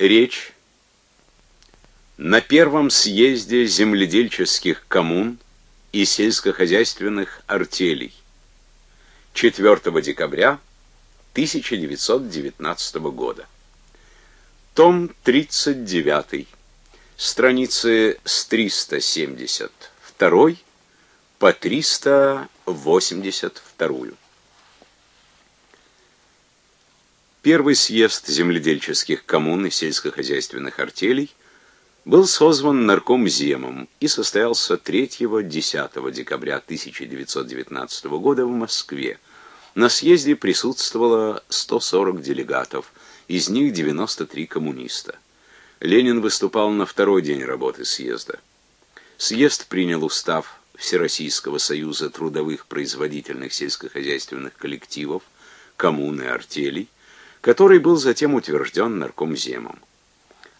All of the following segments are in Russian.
Речь на первом съезде земледельческих коммун и сельскохозяйственных артелей 4 декабря 1919 года. Том 39. Страницы с 372 по 382. Первый съезд земледельческих коммун и сельскохозяйственных артелей был созван наркомземом и состоялся 3-10 декабря 1919 года в Москве. На съезде присутствовало 140 делегатов, из них 93 коммуниста. Ленин выступал на второй день работы съезда. Съезд принял устав Всероссийского союза трудовых производительных сельскохозяйственных коллективов, коммун и артелей, который был затем утвержден наркомземом.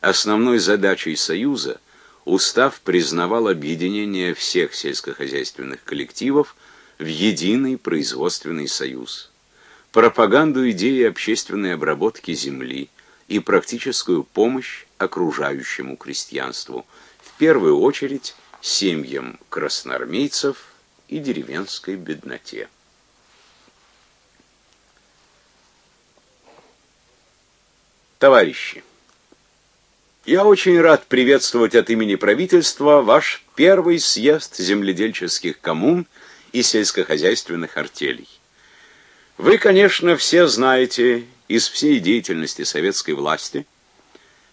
Основной задачей Союза устав признавал объединение всех сельскохозяйственных коллективов в единый производственный союз, пропаганду идеи общественной обработки земли и практическую помощь окружающему крестьянству, в первую очередь семьям красноармейцев и деревенской бедноте. Товарищи, я очень рад приветствовать от имени правительства ваш первый съезд земледельческих коммун и сельскохозяйственных артелей. Вы, конечно, все знаете из всей деятельности советской власти,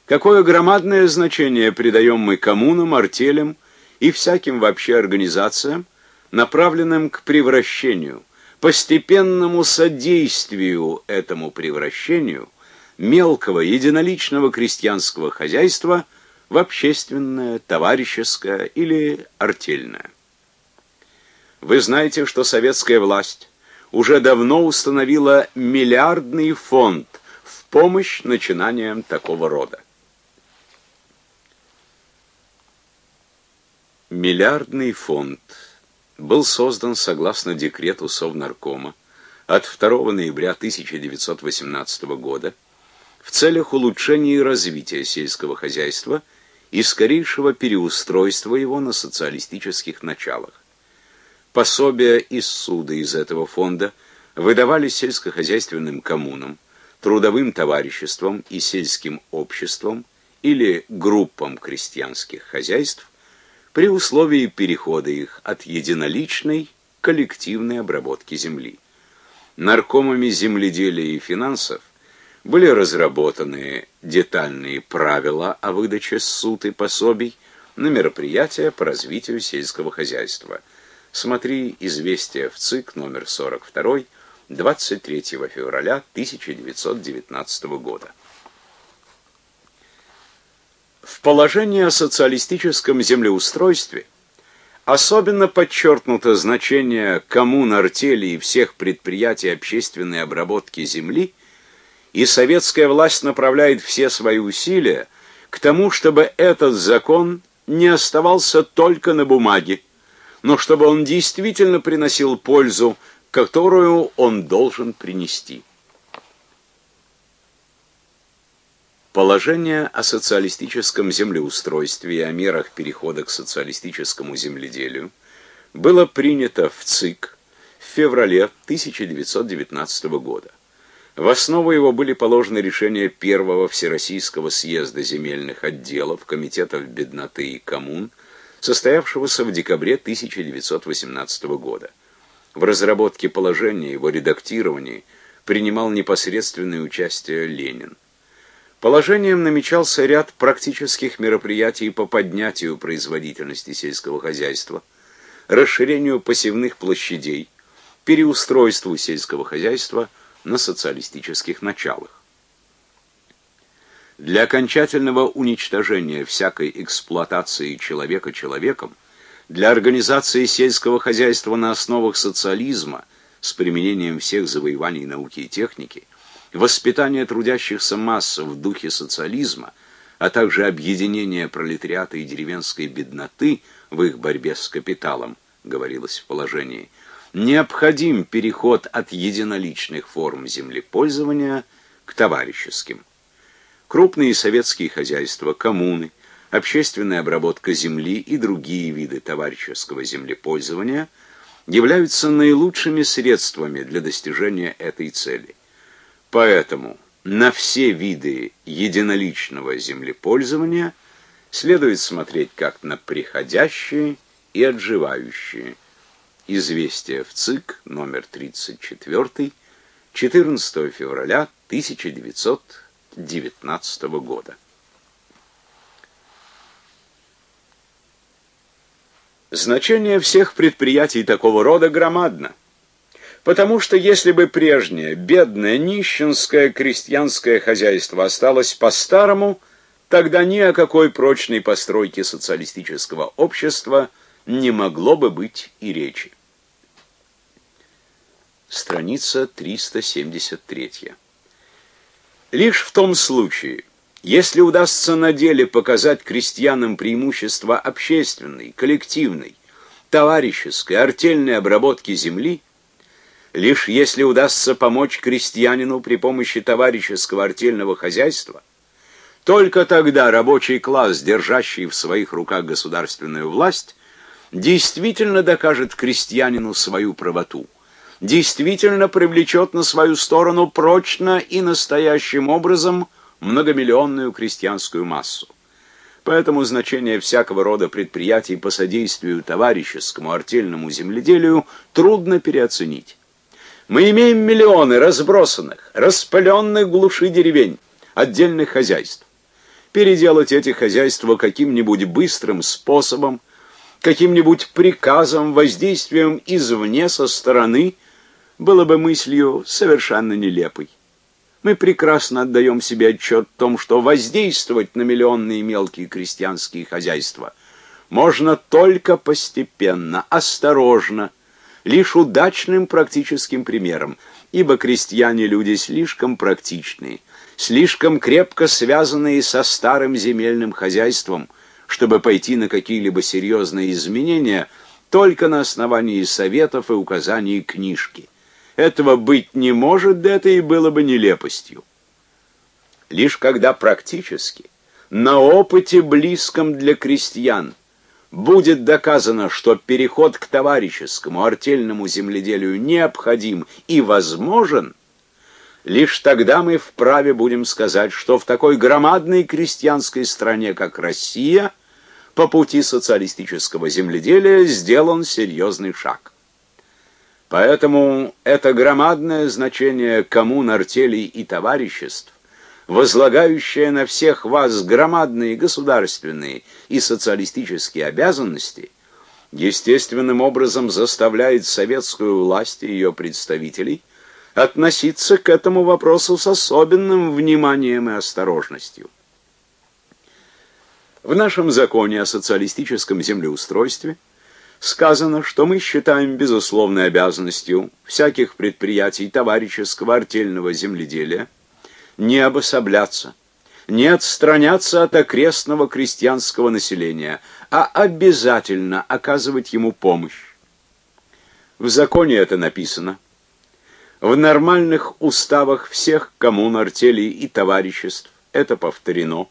какое громадное значение придаем мы коммунам, артелям и всяким вообще организациям, направленным к превращению, постепенному содействию этому превращению – мелкого единоличного крестьянского хозяйства в общественное, товарищеское или артельное. Вы знаете, что советская власть уже давно установила миллиардный фонд в помощь начинаниям такого рода. Миллиардный фонд был создан согласно декрету Совнаркома от 2 ноября 1918 года в целях улучшения и развития сельского хозяйства и скорейшего переустройства его на социалистических началах. Пособия и суды из этого фонда выдавались сельскохозяйственным коммунам, трудовым товариществам и сельским обществам или группам крестьянских хозяйств при условии перехода их от единоличной к коллективной обработки земли. Наркомами земледелия и финансов были разработаны детальные правила о выдаче суд и пособий на мероприятия по развитию сельского хозяйства. Смотри «Известия в ЦИК» номер 42, 23 февраля 1919 года. В положении о социалистическом землеустройстве особенно подчеркнуто значение коммун, артелей и всех предприятий общественной обработки земли – и советская власть направляет все свои усилия к тому, чтобы этот закон не оставался только на бумаге, но чтобы он действительно приносил пользу, которую он должен принести. Положение о социалистическом землеустройстве и о мерах перехода к социалистическому земледелию было принято в ЦИК в феврале 1919 года. В основу его были положены решения первого Всероссийского съезда земельных отделов, комитетов бедноты и коммун, состоявшегося в декабре 1918 года. В разработке положения, его редактировании принимал непосредственное участие Ленин. Положением намечался ряд практических мероприятий по поднятию производительности сельского хозяйства, расширению посевных площадей, переустройству сельского хозяйства – на социалистических началах. Для окончательного уничтожения всякой эксплуатации человека человеком, для организации сельского хозяйства на основах социализма с применением всех завоеваний науки и техники, воспитания трудящихся масс в духе социализма, а также объединения пролетариата и деревенской бедноты в их борьбе с капиталом, говорилось в положении – необходим переход от единоличных форм землепользования к товарищеским. крупные советские хозяйства, коммуны, общественная обработка земли и другие виды товарищеского землепользования являются наилучшими средствами для достижения этой цели. Поэтому на все виды единоличного землепользования следует смотреть как на приходящие и отживающие. Известие в ЦИК номер 34 14 февраля 1919 года. Значение всех предприятий такого рода громадно. Потому что если бы прежнее бедное нищенское крестьянское хозяйство осталось по-старому, тогда ни о какой прочной постройке социалистического общества не могло бы быть и речи. Страница 373. Лишь в том случае, если удастся на деле показать крестьянам преимущество общественной, коллективной, товарищеской, артельной обработки земли, лишь если удастся помочь крестьянину при помощи товарищеского артельного хозяйства, только тогда рабочий класс, держащий в своих руках государственную власть, действительно докажет крестьянину свою правоту действительно привлечет на свою сторону прочно и настоящим образом многомиллионную крестьянскую массу. Поэтому значение всякого рода предприятий по содействию товарищескому артельному земледелию трудно переоценить. Мы имеем миллионы разбросанных, распыленных глуши деревень, отдельных хозяйств. Переделать эти хозяйства каким-нибудь быстрым способом, каким-нибудь приказом, воздействием извне со стороны – было бы мыслью совершенно нелепой. Мы прекрасно отдаем себе отчет в том, что воздействовать на миллионные мелкие крестьянские хозяйства можно только постепенно, осторожно, лишь удачным практическим примером, ибо крестьяне люди слишком практичные, слишком крепко связанные со старым земельным хозяйством, чтобы пойти на какие-либо серьезные изменения только на основании советов и указаний книжки. Этого быть не может, да это и было бы нелепостью. Лишь когда практически, на опыте близком для крестьян, будет доказано, что переход к товарищескому артельному земледелию необходим и возможен, лишь тогда мы вправе будем сказать, что в такой громадной крестьянской стране, как Россия, по пути социалистического земледелия сделан серьезный шаг. Поэтому это громадное значение коммун, артелей и товариществ, возлагающее на всех вас громадные государственные и социалистические обязанности, естественным образом заставляет советскую власть и ее представителей относиться к этому вопросу с особенным вниманием и осторожностью. В нашем законе о социалистическом землеустройстве – сказано, что мы считаем безусловной обязанностью всяких предприятий товарищеского артельного земледелия не обособляться, не отстраняться от окрестного крестьянского населения, а обязательно оказывать ему помощь. В законе это написано. В нормальных уставах всех коммун, артелей и товариществ это повторено.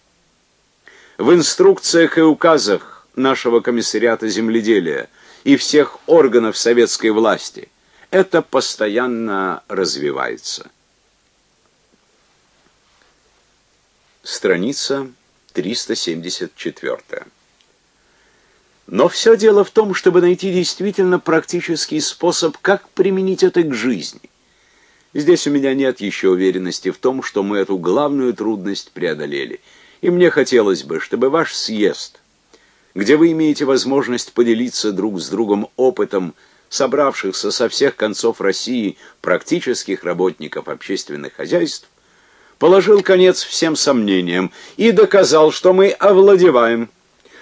В инструкциях и указах нашего комиссариата земледелия и всех органов советской власти. Это постоянно развивается. Страница 374. Но все дело в том, чтобы найти действительно практический способ, как применить это к жизни. Здесь у меня нет еще уверенности в том, что мы эту главную трудность преодолели. И мне хотелось бы, чтобы ваш съезд – где вы имеете возможность поделиться друг с другом опытом собравшихся со всех концов России практических работников общественных хозяйств, положил конец всем сомнениям и доказал, что мы овладеваем,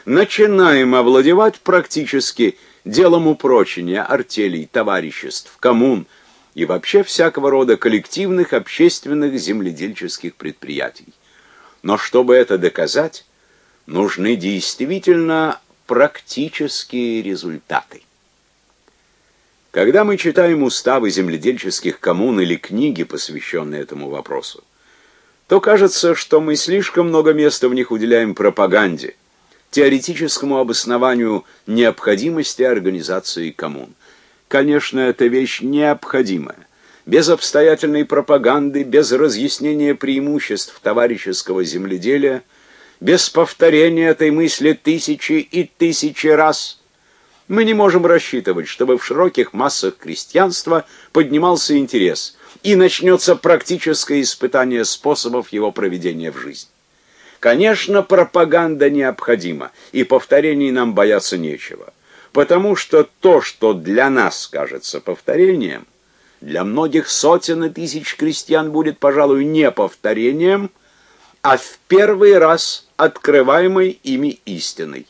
начинаем овладевать практически делом упрочения артелей, товариществ, коммун и вообще всякого рода коллективных общественных земледельческих предприятий. Но чтобы это доказать, нужны действительно практические результаты. Когда мы читаем уставы земледельческих коммун или книги, посвященные этому вопросу, то кажется, что мы слишком много места в них уделяем пропаганде, теоретическому обоснованию необходимости организации коммун. Конечно, эта вещь необходимая. Без обстоятельной пропаганды, без разъяснения преимуществ товарищеского земледелия, без повторения этой мысли тысячи и тысячи раз, мы не можем рассчитывать, чтобы в широких массах крестьянства поднимался интерес и начнется практическое испытание способов его проведения в жизнь. Конечно, пропаганда необходима, и повторений нам бояться нечего, потому что то, что для нас кажется повторением, для многих сотен и тысяч крестьян будет, пожалуй, не повторением, а в первый раз открываемой ими истиной.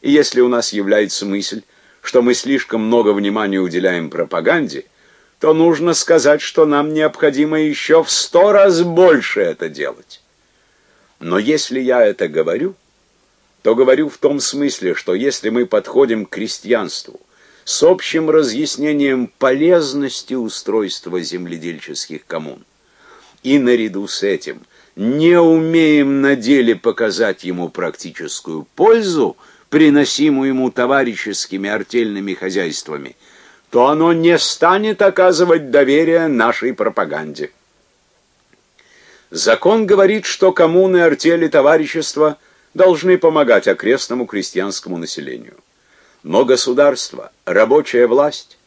И если у нас является мысль, что мы слишком много внимания уделяем пропаганде, то нужно сказать, что нам необходимо еще в сто раз больше это делать. Но если я это говорю, то говорю в том смысле, что если мы подходим к крестьянству с общим разъяснением полезности устройства земледельческих коммун, и наряду с этим не умеем на деле показать ему практическую пользу, приносимую ему товарищескими артельными хозяйствами, то оно не станет оказывать доверие нашей пропаганде. Закон говорит, что коммуны, артели, товарищества должны помогать окрестному крестьянскому населению. Но государство, рабочая власть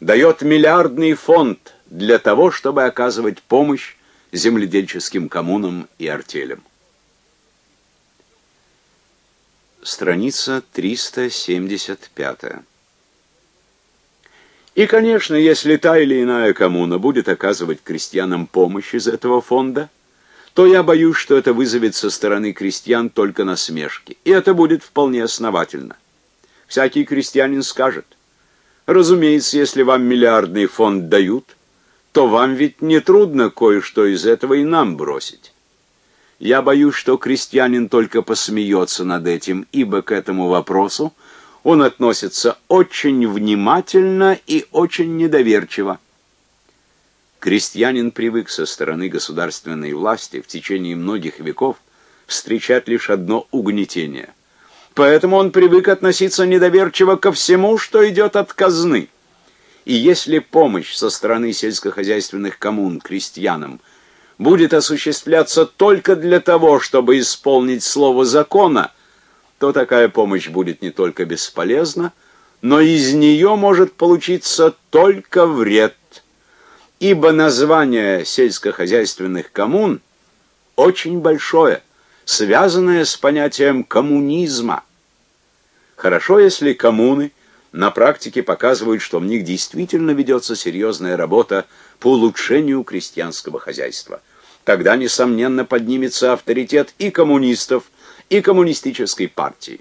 дает миллиардный фонд для того, чтобы оказывать помощь земледельческим коммунам и артелям. Страница 375. И, конечно, если та или иная коммуна будет оказывать крестьянам помощь из этого фонда, то я боюсь, что это вызовет со стороны крестьян только насмешки. И это будет вполне основательно. Всякий крестьянин скажет, разумеется, если вам миллиардный фонд дают, то вам ведь не трудно кое-что из этого и нам бросить. Я боюсь, что крестьянин только посмеется над этим, ибо к этому вопросу он относится очень внимательно и очень недоверчиво. Крестьянин привык со стороны государственной власти в течение многих веков встречать лишь одно угнетение. Поэтому он привык относиться недоверчиво ко всему, что идет от казны. И если помощь со стороны сельскохозяйственных коммун крестьянам – будет осуществляться только для того, чтобы исполнить слово закона, то такая помощь будет не только бесполезна, но из нее может получиться только вред. Ибо название сельскохозяйственных коммун очень большое, связанное с понятием коммунизма. Хорошо, если коммуны на практике показывают, что в них действительно ведется серьезная работа по улучшению крестьянского хозяйства. Тогда, несомненно, поднимется авторитет и коммунистов, и коммунистической партии.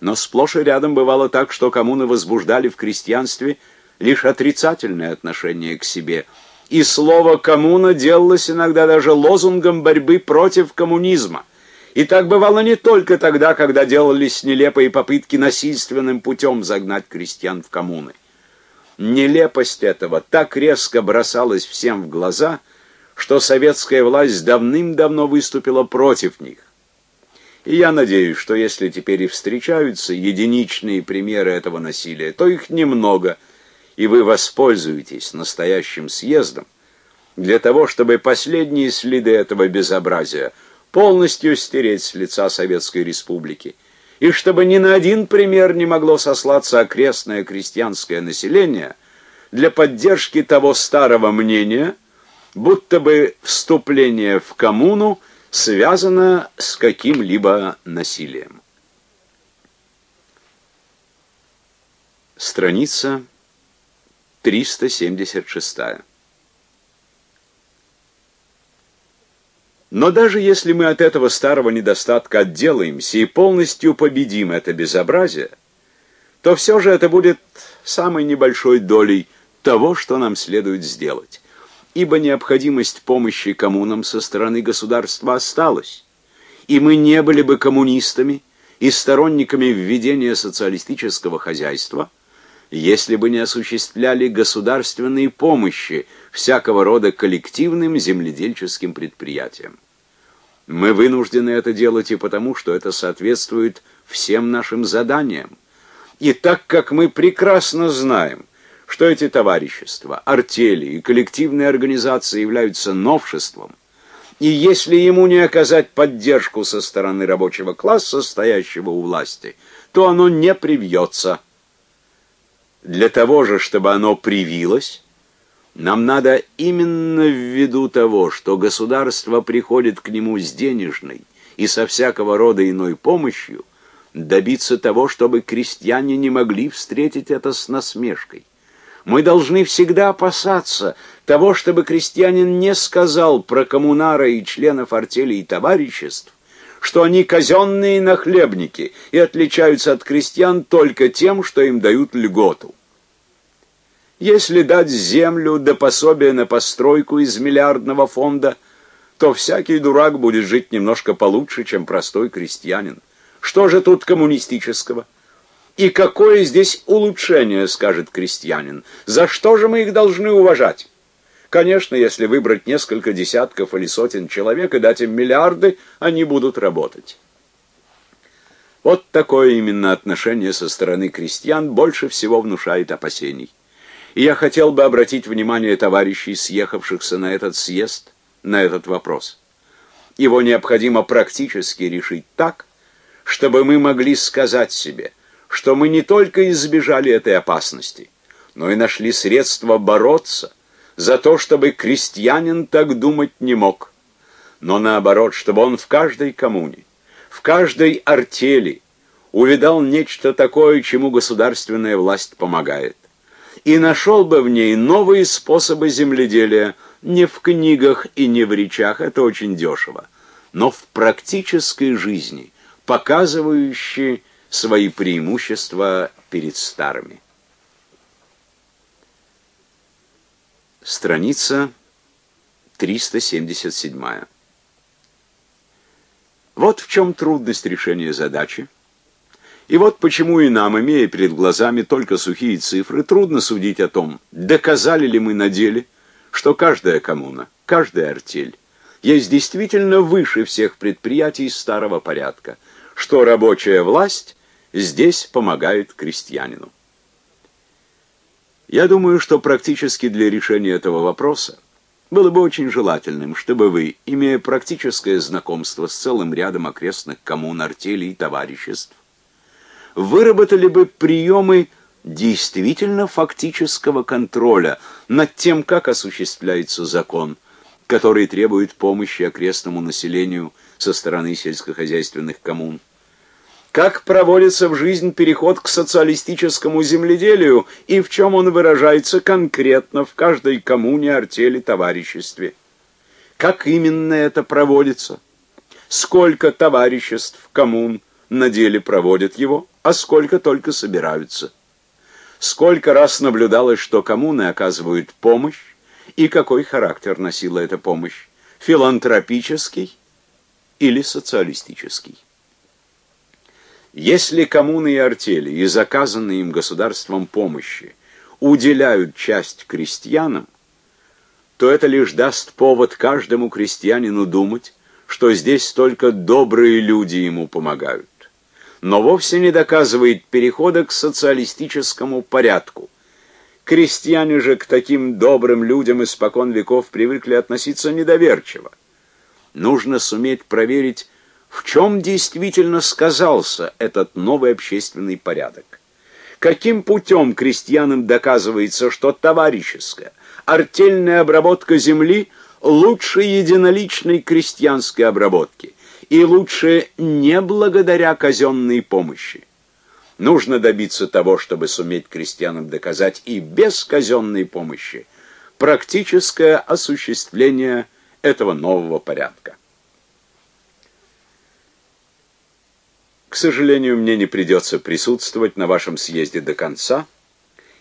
Но сплошь и рядом бывало так, что коммуны возбуждали в крестьянстве лишь отрицательное отношение к себе, и слово «коммуна» делалось иногда даже лозунгом борьбы против коммунизма. И так бывало не только тогда, когда делались нелепые попытки насильственным путем загнать крестьян в коммуны. Нелепость этого так резко бросалась всем в глаза, что советская власть давным-давно выступила против них. И я надеюсь, что если теперь и встречаются единичные примеры этого насилия, то их немного, и вы воспользуетесь настоящим съездом для того, чтобы последние следы этого безобразия полностью стереть с лица Советской Республики и чтобы ни на один пример не могло сослаться окрестное крестьянское население для поддержки того старого мнения, будто бы вступление в коммуну связано с каким-либо насилием. Страница 376. Но даже если мы от этого старого недостатка отделаемся и полностью победим это безобразие, то все же это будет самой небольшой долей того, что нам следует сделать. Ибо необходимость помощи коммунам со стороны государства осталась, и мы не были бы коммунистами и сторонниками введения социалистического хозяйства, если бы не осуществляли государственные помощи всякого рода коллективным земледельческим предприятиям. Мы вынуждены это делать и потому, что это соответствует всем нашим заданиям. И так как мы прекрасно знаем, что эти товарищества, артели и коллективные организации являются новшеством, и если ему не оказать поддержку со стороны рабочего класса, стоящего у власти, то оно не привьется. Для того же, чтобы оно привилось, нам надо именно ввиду того, что государство приходит к нему с денежной и со всякого рода иной помощью, добиться того, чтобы крестьяне не могли встретить это с насмешкой. Мы должны всегда опасаться того, чтобы крестьянин не сказал про коммунара и членов артелей и товариществ, что они казенные нахлебники и отличаются от крестьян только тем, что им дают льготу. Если дать землю до пособия на постройку из миллиардного фонда, то всякий дурак будет жить немножко получше, чем простой крестьянин. Что же тут коммунистического? И какое здесь улучшение, скажет крестьянин? За что же мы их должны уважать? Конечно, если выбрать несколько десятков или сотен человек и дать им миллиарды, они будут работать. Вот такое именно отношение со стороны крестьян больше всего внушает опасений. И я хотел бы обратить внимание товарищей, съехавшихся на этот съезд, на этот вопрос. Его необходимо практически решить так, чтобы мы могли сказать себе, что мы не только избежали этой опасности, но и нашли средства бороться за то, чтобы крестьянин так думать не мог, но наоборот, чтобы он в каждой коммуне, в каждой артели увидал нечто такое, чему государственная власть помогает и нашел бы в ней новые способы земледелия, не в книгах и не в речах, это очень дешево, но в практической жизни, показывающие свои преимущества перед старыми. Страница 377. Вот в чем трудность решения задачи. И вот почему и нам, имея перед глазами только сухие цифры, трудно судить о том, доказали ли мы на деле, что каждая коммуна, каждая артель есть действительно выше всех предприятий старого порядка, что рабочая власть здесь помогает крестьянину. Я думаю, что практически для решения этого вопроса было бы очень желательным, чтобы вы, имея практическое знакомство с целым рядом окрестных коммун, артелей и товариществ, выработали бы приемы действительно фактического контроля над тем, как осуществляется закон, который требует помощи окрестному населению со стороны сельскохозяйственных коммун. Как проводится в жизнь переход к социалистическому земледелию и в чем он выражается конкретно в каждой коммуне, артели, товариществе. Как именно это проводится? Сколько товариществ, коммун на деле проводят его? А сколько только собираются. Сколько раз наблюдалось, что коммуны оказывают помощь, и какой характер носила эта помощь – филантропический или социалистический. Если коммуны и артели и заказанные им государством помощи уделяют часть крестьянам, то это лишь даст повод каждому крестьянину думать, что здесь только добрые люди ему помогают но вовсе не доказывает перехода к социалистическому порядку. Крестьяне же к таким добрым людям испокон веков привыкли относиться недоверчиво. Нужно суметь проверить, в чем действительно сказался этот новый общественный порядок. Каким путем крестьянам доказывается, что товарищеская, артельная обработка земли лучше единоличной крестьянской обработки – и лучше не благодаря казенной помощи. Нужно добиться того, чтобы суметь крестьянам доказать и без казенной помощи практическое осуществление этого нового порядка. К сожалению, мне не придется присутствовать на вашем съезде до конца,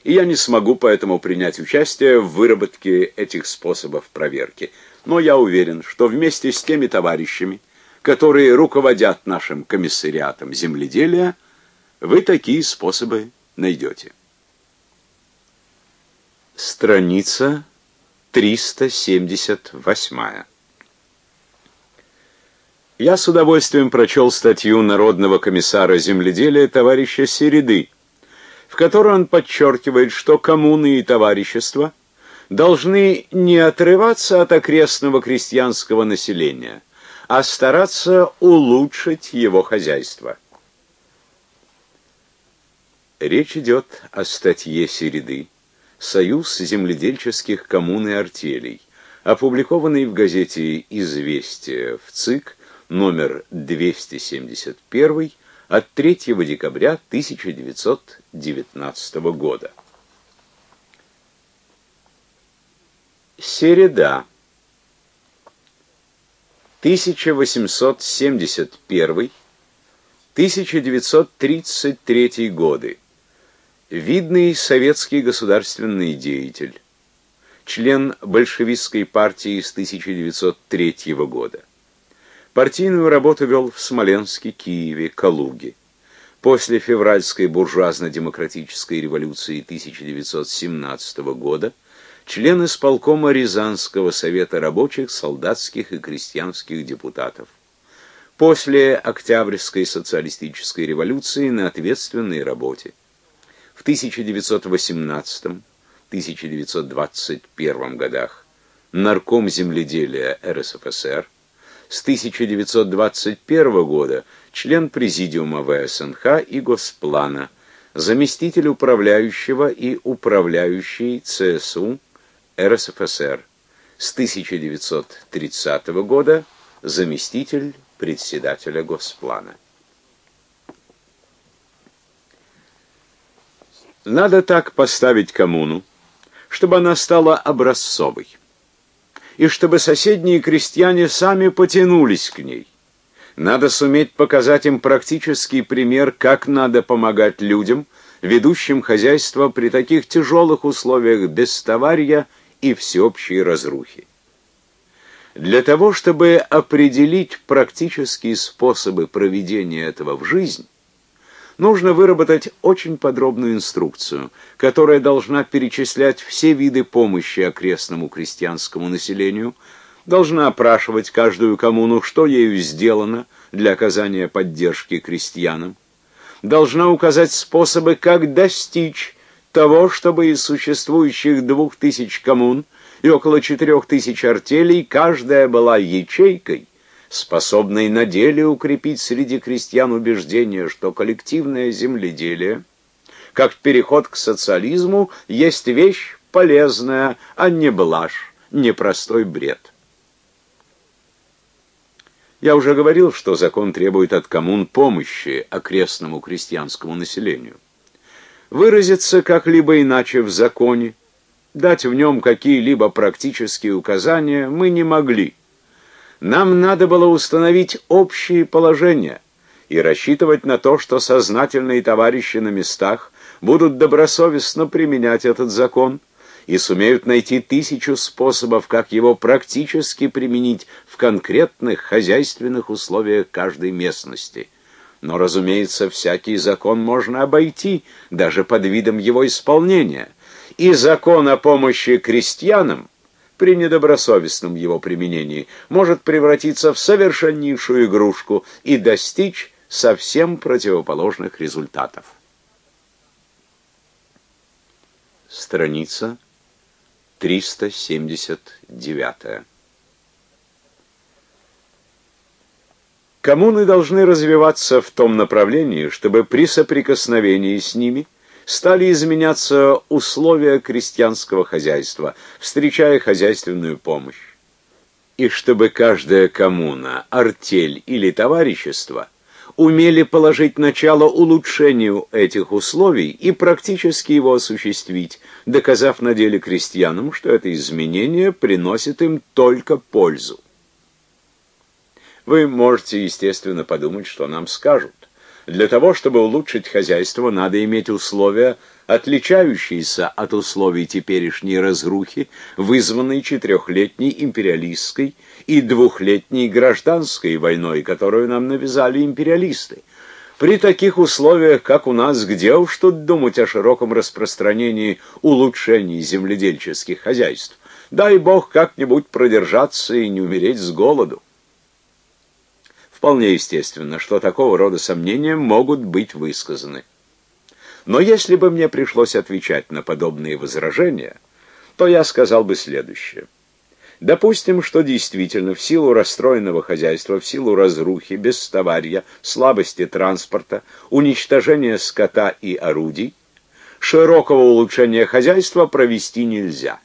и я не смогу поэтому принять участие в выработке этих способов проверки. Но я уверен, что вместе с теми товарищами, которые руководят нашим комиссариатом земледелия, вы такие способы найдете. Страница 378. Я с удовольствием прочел статью Народного комиссара земледелия товарища Середы, в которой он подчеркивает, что коммуны и товарищества должны не отрываться от окрестного крестьянского населения, а стараться улучшить его хозяйство. Речь идет о статье Середы «Союз земледельческих коммун и артелей», опубликованной в газете «Известия» в ЦИК номер 271 от 3 декабря 1919 года. Середа 1871-1933 годы. Видный советский государственный деятель, член большевистской партии с 1903 года. Партийную работу вел в Смоленске, Киеве, Калуге. После февральской буржуазно-демократической революции 1917 года член исполкома Рязанского совета рабочих, солдатских и крестьянских депутатов. После Октябрьской социалистической революции на ответственной работе. В 1918-1921 годах нарком земледелия РСФСР, с 1921 года член президиума ВСНХ и Госплана, заместитель управляющего и управляющий ЦСУ РСФСР. С 1930 года заместитель председателя Госплана. Надо так поставить коммуну, чтобы она стала образцовой и чтобы соседние крестьяне сами потянулись к ней. Надо суметь показать им практический пример, как надо помогать людям, ведущим хозяйство при таких тяжелых условиях бестоварья и всеобщей разрухи. Для того, чтобы определить практические способы проведения этого в жизнь, нужно выработать очень подробную инструкцию, которая должна перечислять все виды помощи окрестному крестьянскому населению, должна опрашивать каждую коммуну, что ею сделано для оказания поддержки крестьянам, должна указать способы, как достичь того, чтобы из существующих двух тысяч коммун и около четырех тысяч артелей каждая была ячейкой, способной на деле укрепить среди крестьян убеждение, что коллективное земледелие, как переход к социализму, есть вещь полезная, а не блажь, не простой бред. Я уже говорил, что закон требует от коммун помощи окрестному крестьянскому населению. Выразиться как-либо иначе в законе, дать в нем какие-либо практические указания мы не могли – нам надо было установить общие положения и рассчитывать на то, что сознательные товарищи на местах будут добросовестно применять этот закон и сумеют найти тысячу способов, как его практически применить в конкретных хозяйственных условиях каждой местности. Но, разумеется, всякий закон можно обойти, даже под видом его исполнения. И закон о помощи крестьянам при недобросовестном его применении может превратиться в совершеннейшую игрушку и достичь совсем противоположных результатов. Страница 379. Коммуны должны развиваться в том направлении, чтобы при соприкосновении с ними – стали изменяться условия крестьянского хозяйства, встречая хозяйственную помощь. И чтобы каждая коммуна, артель или товарищество умели положить начало улучшению этих условий и практически его осуществить, доказав на деле крестьянам, что это изменение приносит им только пользу. Вы можете, естественно, подумать, что нам скажут. Для того, чтобы улучшить хозяйство, надо иметь условия, отличающиеся от условий теперешней разрухи, вызванной четырехлетней империалистской и двухлетней гражданской войной, которую нам навязали империалисты. При таких условиях, как у нас, где уж тут думать о широком распространении улучшений земледельческих хозяйств? Дай Бог как-нибудь продержаться и не умереть с голоду. Вполне естественно, что такого рода сомнения могут быть высказаны. Но если бы мне пришлось отвечать на подобные возражения, то я сказал бы следующее. Допустим, что действительно в силу расстроенного хозяйства, в силу разрухи, бестоварья, слабости транспорта, уничтожения скота и орудий, широкого улучшения хозяйства провести нельзя.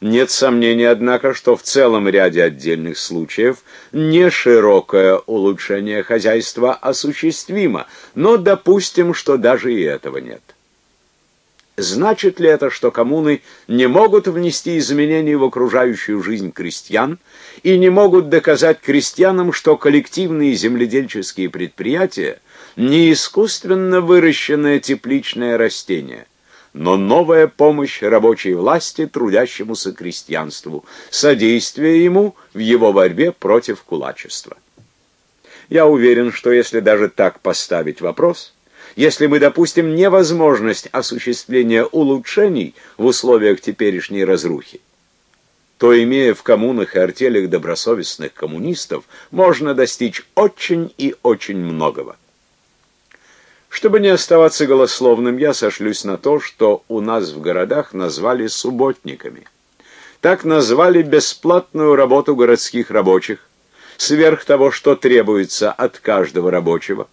Нет сомнений, однако, что в целом ряде отдельных случаев не широкое улучшение хозяйства осуществимо, но допустим, что даже и этого нет. Значит ли это, что коммуны не могут внести изменения в окружающую жизнь крестьян и не могут доказать крестьянам, что коллективные земледельческие предприятия не искусственно выращенное тепличное растение, но новая помощь рабочей власти трудящемуся крестьянству, содействие ему в его борьбе против кулачества. Я уверен, что если даже так поставить вопрос, если мы допустим невозможность осуществления улучшений в условиях теперешней разрухи, то, имея в коммунах и артелях добросовестных коммунистов, можно достичь очень и очень многого. Чтобы не оставаться голословным, я сошлюсь на то, что у нас в городах назвали субботниками. Так назвали бесплатную работу городских рабочих, сверх того, что требуется от каждого рабочего,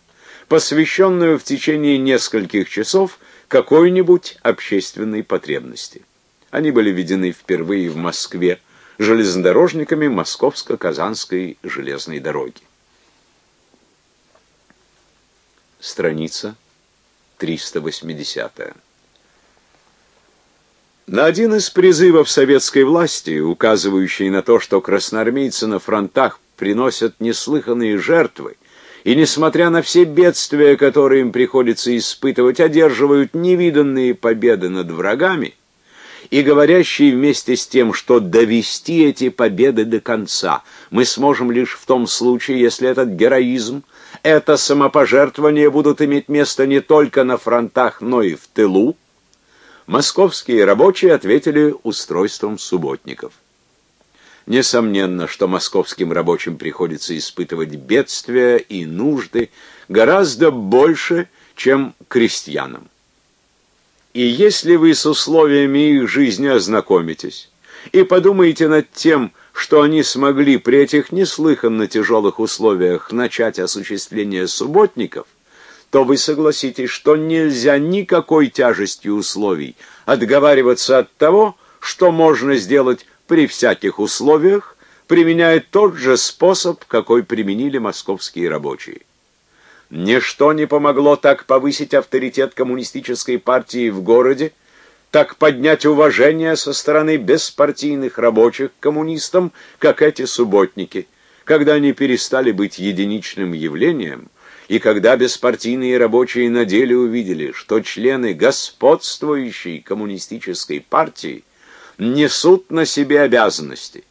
посвященную в течение нескольких часов какой-нибудь общественной потребности. Они были введены впервые в Москве железнодорожниками Московско-Казанской железной дороги. Страница 380. На один из призывов советской власти, указывающий на то, что красноармейцы на фронтах приносят неслыханные жертвы, и, несмотря на все бедствия, которые им приходится испытывать, одерживают невиданные победы над врагами, и говорящий вместе с тем, что довести эти победы до конца мы сможем лишь в том случае, если этот героизм – это самопожертвование будут иметь место не только на фронтах, но и в тылу, московские рабочие ответили устройством субботников. Несомненно, что московским рабочим приходится испытывать бедствия и нужды гораздо больше, чем крестьянам. И если вы с условиями их жизни ознакомитесь и подумаете над тем, что они смогли при этих неслыханно тяжелых условиях начать осуществление субботников, то вы согласитесь, что нельзя никакой тяжестью условий отговариваться от того, что можно сделать при всяких условиях, применяя тот же способ, какой применили московские рабочие. Ничто не помогло так повысить авторитет коммунистической партии в городе, так поднять уважение со стороны беспартийных рабочих коммунистам, как эти субботники, когда они перестали быть единичным явлением, и когда беспартийные рабочие на деле увидели, что члены господствующей коммунистической партии несут на себе обязанности,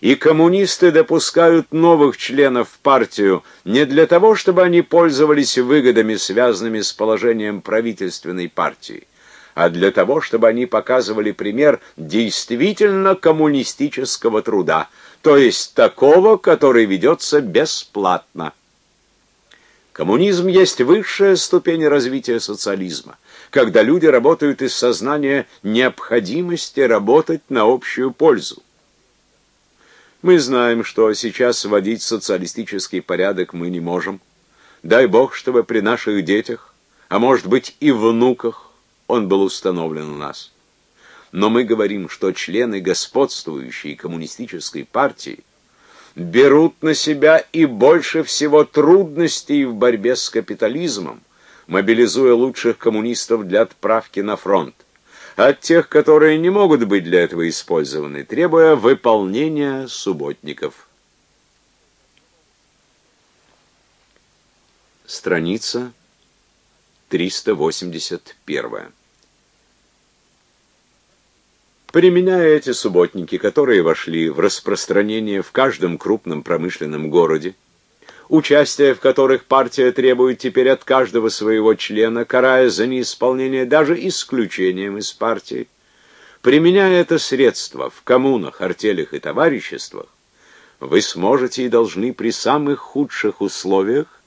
и коммунисты допускают новых членов в партию не для того, чтобы они пользовались выгодами, связанными с положением правительственной партии, а для того, чтобы они показывали пример действительно коммунистического труда, то есть такого, который ведется бесплатно. Коммунизм есть высшая ступень развития социализма, когда люди работают из сознания необходимости работать на общую пользу. Мы знаем, что сейчас вводить социалистический порядок мы не можем. Дай Бог, чтобы при наших детях, а может быть и внуках, он был установлен у нас. Но мы говорим, что члены господствующей коммунистической партии берут на себя и больше всего трудностей в борьбе с капитализмом, мобилизуя лучших коммунистов для отправки на фронт, от тех, которые не могут быть для этого использованы, требуя выполнения субботников. Страница 381. Применяя эти субботники, которые вошли в распространение в каждом крупном промышленном городе, участие в которых партия требует теперь от каждого своего члена, карая за неисполнение даже исключением из партии. Применяя это средство в коммунах, артелях и товариществах, вы сможете и должны при самых худших условиях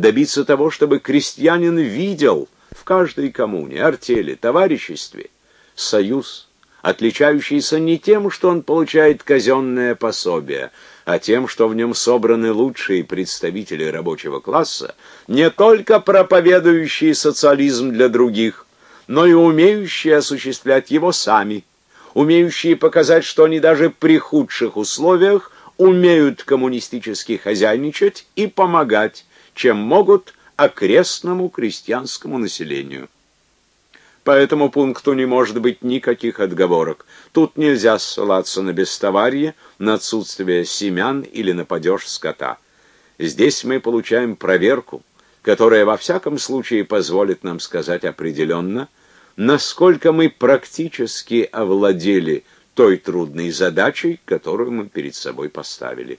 добиться того, чтобы крестьянин видел в каждой коммуне, артели, товариществе союз, отличающийся не тем, что он получает казенное пособие, а тем, что в нем собраны лучшие представители рабочего класса, не только проповедующие социализм для других, но и умеющие осуществлять его сами, умеющие показать, что они даже при худших условиях умеют коммунистически хозяйничать и помогать, чем могут окрестному крестьянскому населению. По этому пункту не может быть никаких отговорок. Тут нельзя ссылаться на бестоварье, на отсутствие семян или на падеж скота. Здесь мы получаем проверку, которая во всяком случае позволит нам сказать определенно, насколько мы практически овладели той трудной задачей, которую мы перед собой поставили.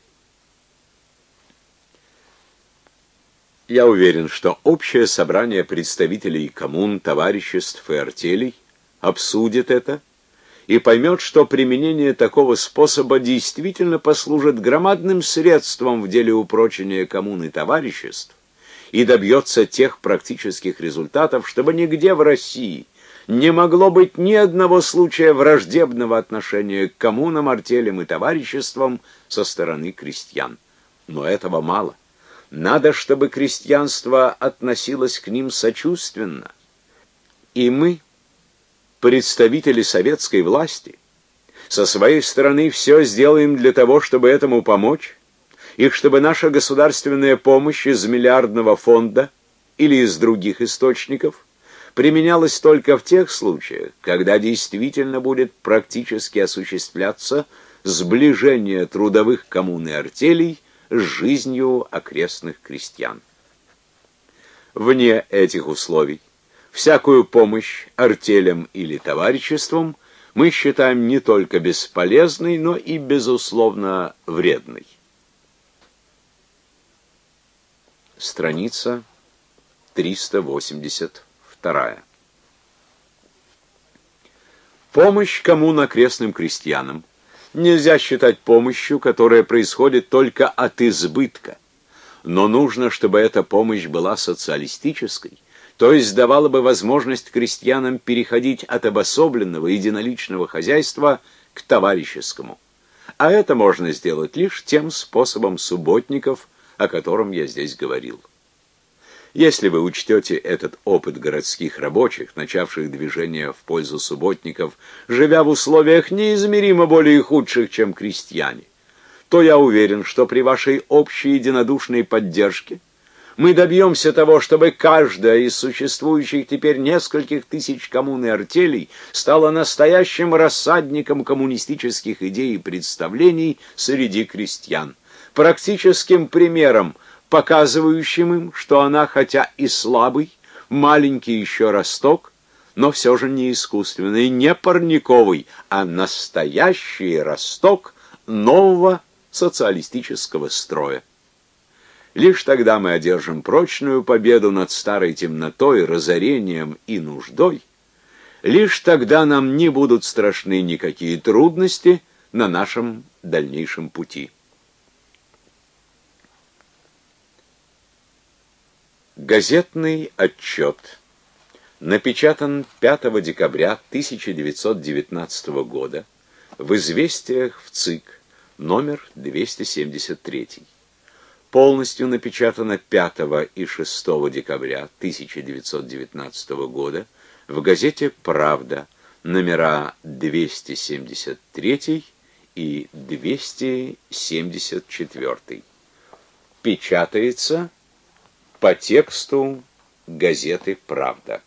Я уверен, что общее собрание представителей коммун, товариществ и артелей обсудит это и поймет, что применение такого способа действительно послужит громадным средством в деле упрочения коммун и товариществ и добьется тех практических результатов, чтобы нигде в России не могло быть ни одного случая враждебного отношения к коммунам, артелям и товариществам со стороны крестьян. Но этого мало. Надо, чтобы крестьянство относилось к ним сочувственно. И мы, представители советской власти, со своей стороны все сделаем для того, чтобы этому помочь, и чтобы наша государственная помощь из миллиардного фонда или из других источников применялась только в тех случаях, когда действительно будет практически осуществляться сближение трудовых коммун и артелей с жизнью окрестных крестьян. Вне этих условий всякую помощь артелям или товариществам мы считаем не только бесполезной, но и безусловно вредной. Страница 382. Помощь кому окрестным крестьянам нельзя считать помощью, которая происходит только от избытка. Но нужно, чтобы эта помощь была социалистической, то есть давала бы возможность крестьянам переходить от обособленного единоличного хозяйства к товарищескому. А это можно сделать лишь тем способом субботников, о котором я здесь говорил. Если вы учтете этот опыт городских рабочих, начавших движение в пользу субботников, живя в условиях неизмеримо более худших, чем крестьяне, то я уверен, что при вашей общей единодушной поддержке мы добьемся того, чтобы каждая из существующих теперь нескольких тысяч коммун и артелей стала настоящим рассадником коммунистических идей и представлений среди крестьян, практическим примером показывающим им, что она, хотя и слабый, маленький еще росток, но все же не искусственный, не парниковый, а настоящий росток нового социалистического строя. Лишь тогда мы одержим прочную победу над старой темнотой, разорением и нуждой. Лишь тогда нам не будут страшны никакие трудности на нашем дальнейшем пути. Газетный отчет напечатан 5 декабря 1919 года в «Известиях в ЦИК» номер 273. Полностью напечатано 5 и 6 декабря 1919 года в газете «Правда» номера 273 и 274. Печатается по тексту газеты «Правда».